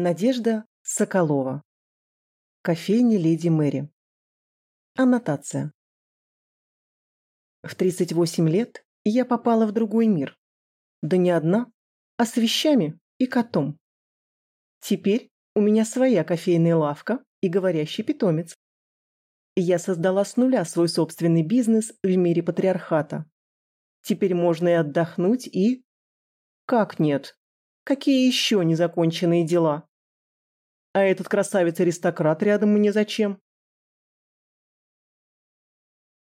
Надежда Соколова. Кофейня Леди Мэри. Аннотация. В 38 лет я попала в другой мир. Да не одна, а с вещами и котом. Теперь у меня своя кофейная лавка и говорящий питомец. Я создала с нуля свой собственный бизнес в мире патриархата. Теперь можно и отдохнуть, и... Как нет? Какие еще незаконченные дела? А этот красавец-аристократ рядом мне зачем?